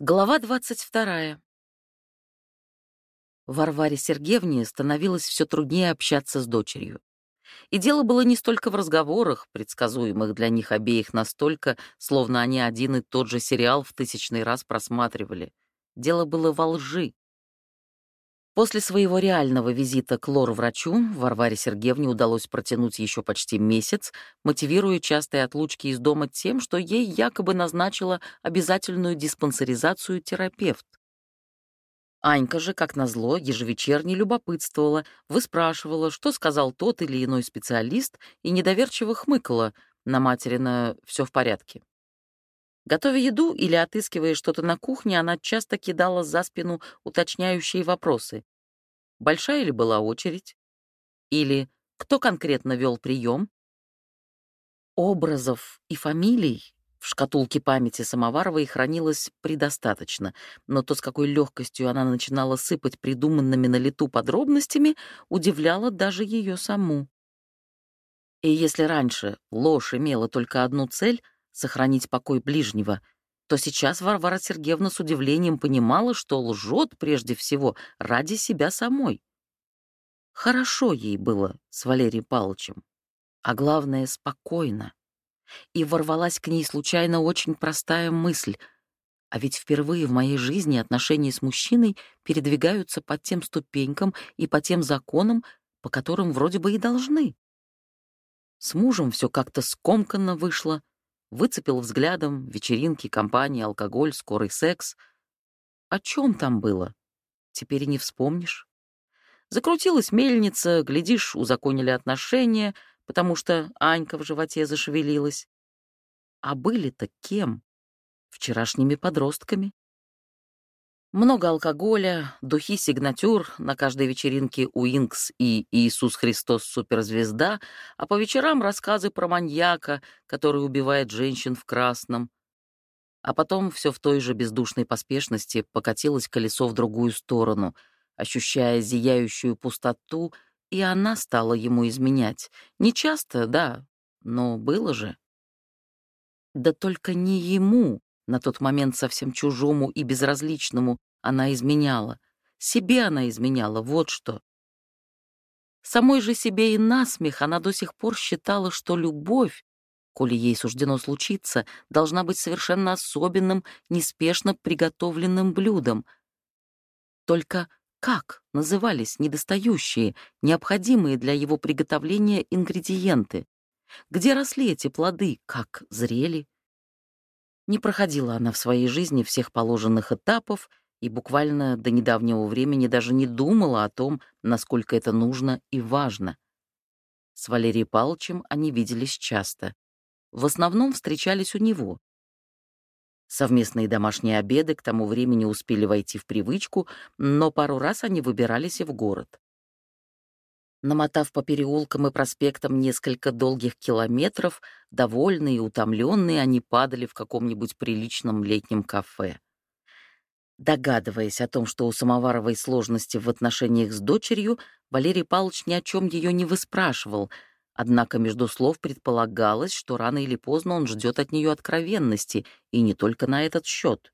Глава 22. Варваре Сергеевне становилось все труднее общаться с дочерью. И дело было не столько в разговорах, предсказуемых для них обеих настолько, словно они один и тот же сериал в тысячный раз просматривали. Дело было во лжи. После своего реального визита к лор-врачу Варваре Сергеевне удалось протянуть еще почти месяц, мотивируя частые отлучки из дома тем, что ей якобы назначила обязательную диспансеризацию терапевт. Анька же, как назло, ежевечерне любопытствовала, выспрашивала, что сказал тот или иной специалист, и недоверчиво хмыкала на материна «все в порядке». Готовя еду или отыскивая что-то на кухне, она часто кидала за спину уточняющие вопросы. Большая ли была очередь? Или кто конкретно вел прием? Образов и фамилий в шкатулке памяти Самоваровой хранилось предостаточно, но то, с какой легкостью она начинала сыпать придуманными на лету подробностями, удивляло даже ее саму. И если раньше ложь имела только одну цель — сохранить покой ближнего, то сейчас Варвара Сергеевна с удивлением понимала, что лжет прежде всего ради себя самой. Хорошо ей было с Валерием Павловичем, а главное — спокойно. И ворвалась к ней случайно очень простая мысль — а ведь впервые в моей жизни отношения с мужчиной передвигаются по тем ступенькам и по тем законам, по которым вроде бы и должны. С мужем все как-то скомканно вышло, Выцепил взглядом вечеринки, компании, алкоголь, скорый секс. О чем там было? Теперь и не вспомнишь. Закрутилась мельница, глядишь, узаконили отношения, потому что Анька в животе зашевелилась. А были-то кем? Вчерашними подростками. Много алкоголя, духи сигнатюр, на каждой вечеринке Уинкс и Иисус Христос суперзвезда, а по вечерам рассказы про маньяка, который убивает женщин в красном. А потом все в той же бездушной поспешности покатилось колесо в другую сторону, ощущая зияющую пустоту, и она стала ему изменять. Не часто, да, но было же. Да только не ему, на тот момент совсем чужому и безразличному, она изменяла. Себе она изменяла, вот что. Самой же себе и насмех она до сих пор считала, что любовь, коли ей суждено случиться, должна быть совершенно особенным, неспешно приготовленным блюдом. Только как назывались недостающие, необходимые для его приготовления ингредиенты? Где росли эти плоды, как зрели? Не проходила она в своей жизни всех положенных этапов и буквально до недавнего времени даже не думала о том, насколько это нужно и важно. С Валерием Павловичем они виделись часто. В основном встречались у него. Совместные домашние обеды к тому времени успели войти в привычку, но пару раз они выбирались и в город. Намотав по переулкам и проспектам несколько долгих километров, довольные и утомленные, они падали в каком-нибудь приличном летнем кафе. Догадываясь о том, что у Самоваровой сложности в отношениях с дочерью, Валерий Павлович ни о чем ее не выспрашивал, однако между слов предполагалось, что рано или поздно он ждет от нее откровенности, и не только на этот счет.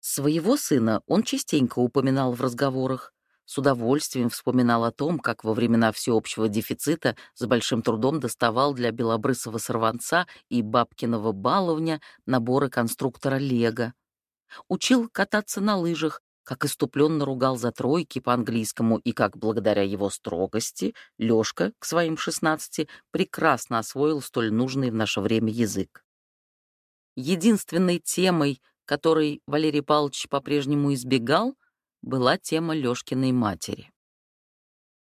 Своего сына он частенько упоминал в разговорах, с удовольствием вспоминал о том, как во времена всеобщего дефицита с большим трудом доставал для белобрысого сорванца и бабкиного баловня наборы конструктора «Лего». Учил кататься на лыжах, как иступленно ругал за тройки по-английскому и как, благодаря его строгости, Лёшка к своим шестнадцати прекрасно освоил столь нужный в наше время язык. Единственной темой, которой Валерий Павлович по-прежнему избегал, была тема Лёшкиной матери.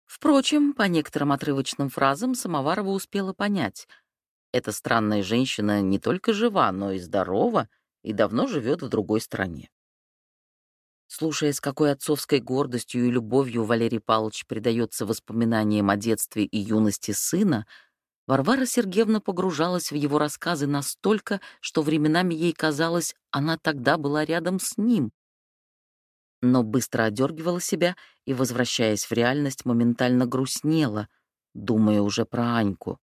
Впрочем, по некоторым отрывочным фразам Самоварова успела понять, эта странная женщина не только жива, но и здорова и давно живет в другой стране. Слушая, с какой отцовской гордостью и любовью Валерий Павлович предается воспоминаниям о детстве и юности сына, Варвара Сергеевна погружалась в его рассказы настолько, что временами ей казалось, она тогда была рядом с ним, но быстро одергивала себя и, возвращаясь в реальность, моментально грустнела, думая уже про Аньку.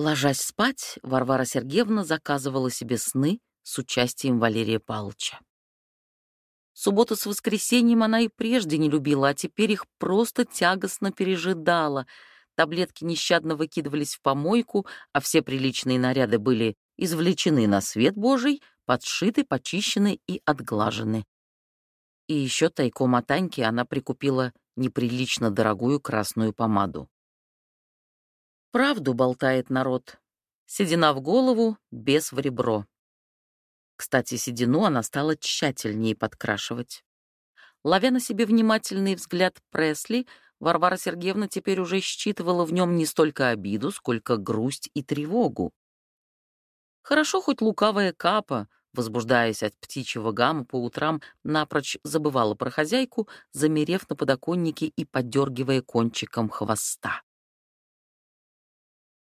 Ложась спать, Варвара Сергеевна заказывала себе сны, с участием Валерия Павловича. Субботу с воскресеньем она и прежде не любила, а теперь их просто тягостно пережидала. Таблетки нещадно выкидывались в помойку, а все приличные наряды были извлечены на свет Божий, подшиты, почищены и отглажены. И еще тайком от Аньки она прикупила неприлично дорогую красную помаду. Правду болтает народ. Седина в голову, без в ребро. Кстати, седину она стала тщательнее подкрашивать. Ловя на себе внимательный взгляд Пресли, Варвара Сергеевна теперь уже считывала в нем не столько обиду, сколько грусть и тревогу. Хорошо хоть лукавая капа, возбуждаясь от птичьего гамма по утрам, напрочь забывала про хозяйку, замерев на подоконнике и подергивая кончиком хвоста.